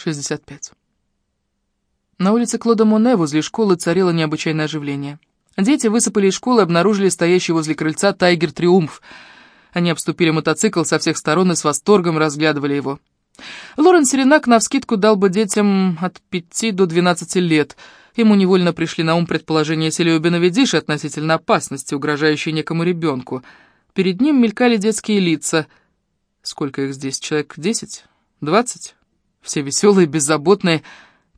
65. На улице Клода Моне возле школы царило необычайное оживление. Дети высыпали из школы и обнаружили стоящий возле крыльца «Тайгер Триумф». Они обступили мотоцикл со всех сторон и с восторгом разглядывали его. Лоренс Ренак навскидку дал бы детям от 5 до 12 лет. Ему невольно пришли на ум предположения Селио Беновидиши относительно опасности, угрожающей некому ребенку. Перед ним мелькали детские лица. Сколько их здесь? Человек 10? 20? Все веселые, беззаботные.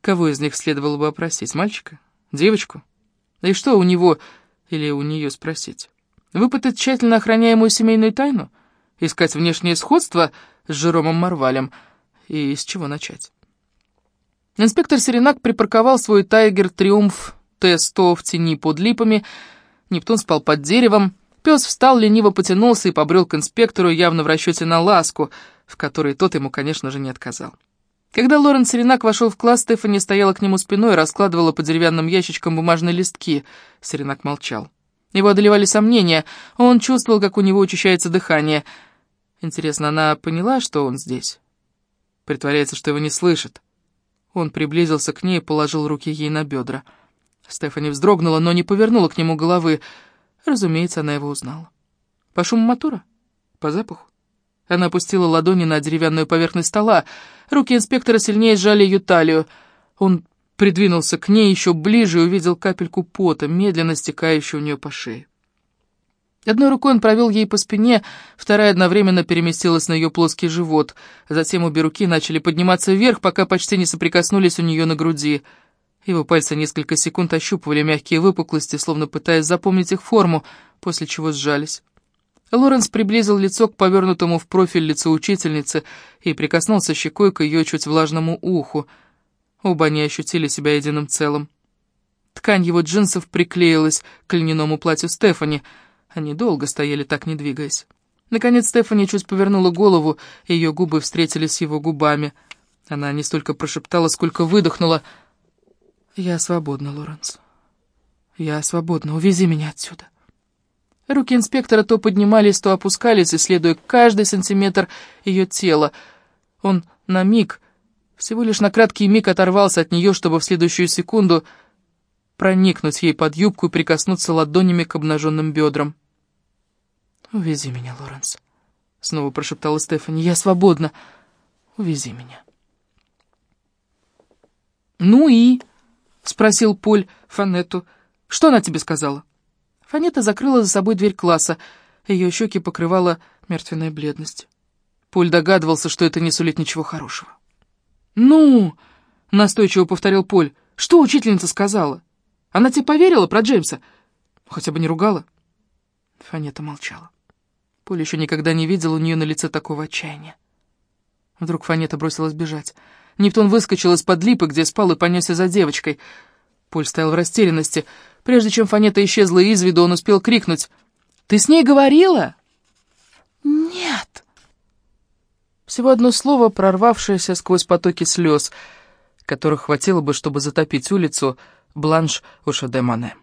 Кого из них следовало бы опросить? Мальчика? Девочку? Да и что у него или у нее спросить? Выпытать тщательно охраняемую семейную тайну? Искать внешнее сходство с Жеромом Марвалем? И с чего начать? Инспектор Серенак припарковал свой «Тайгер Триумф Т-100» в тени под липами. Нептун спал под деревом. Пес встал, лениво потянулся и побрел к инспектору, явно в расчете на ласку, в которой тот ему, конечно же, не отказал. Когда Лорен Серенак вошел в класс, Стефани стояла к нему спиной и раскладывала по деревянным ящичкам бумажные листки. Серенак молчал. Его одолевали сомнения, он чувствовал, как у него учащается дыхание. Интересно, она поняла, что он здесь? Притворяется, что его не слышит. Он приблизился к ней и положил руки ей на бедра. Стефани вздрогнула, но не повернула к нему головы. Разумеется, она его узнала. По шуму мотора? По запаху? Она опустила ладони на деревянную поверхность стола. Руки инспектора сильнее сжали ее талию. Он придвинулся к ней еще ближе и увидел капельку пота, медленно стекающую у нее по шее. Одной рукой он провел ей по спине, вторая одновременно переместилась на ее плоский живот. Затем обе руки начали подниматься вверх, пока почти не соприкоснулись у нее на груди. Его пальцы несколько секунд ощупывали мягкие выпуклости, словно пытаясь запомнить их форму, после чего сжались. Лоренс приблизил лицо к повернутому в профиль лицу учительницы и прикоснулся щекой к ее чуть влажному уху. Оба они ощутили себя единым целым. Ткань его джинсов приклеилась к льняному платью Стефани. Они долго стояли так, не двигаясь. Наконец Стефани чуть повернула голову, и ее губы встретились с его губами. Она не столько прошептала, сколько выдохнула. «Я свободна, Лоренс. Я свободна. Увези меня отсюда». Руки инспектора то поднимались, то опускались, исследуя каждый сантиметр ее тела. Он на миг, всего лишь на краткий миг оторвался от нее, чтобы в следующую секунду проникнуть ей под юбку и прикоснуться ладонями к обнаженным бедрам. «Увези меня, Лоренс», — снова прошептала Стефани. «Я свободна. Увези меня». «Ну и?» — спросил Поль Фанетту. «Что она тебе сказала?» Фанета закрыла за собой дверь класса. Ее щеки покрывала мертвенная бледность. Поль догадывался, что это не сулит ничего хорошего. «Ну!» — настойчиво повторил Поль. «Что учительница сказала? Она тебе поверила про Джеймса? Хотя бы не ругала?» Фанета молчала. Поль еще никогда не видел у нее на лице такого отчаяния. Вдруг Фанета бросилась бежать. Нептун выскочил из-под липы, где спал, и понесся за девочкой. Поль стоял в растерянности — Прежде чем Фанета исчезла из виду, он успел крикнуть. «Ты с ней говорила?» «Нет». Всего одно слово, прорвавшееся сквозь потоки слез, которых хватило бы, чтобы затопить улицу Бланш Ушадемане.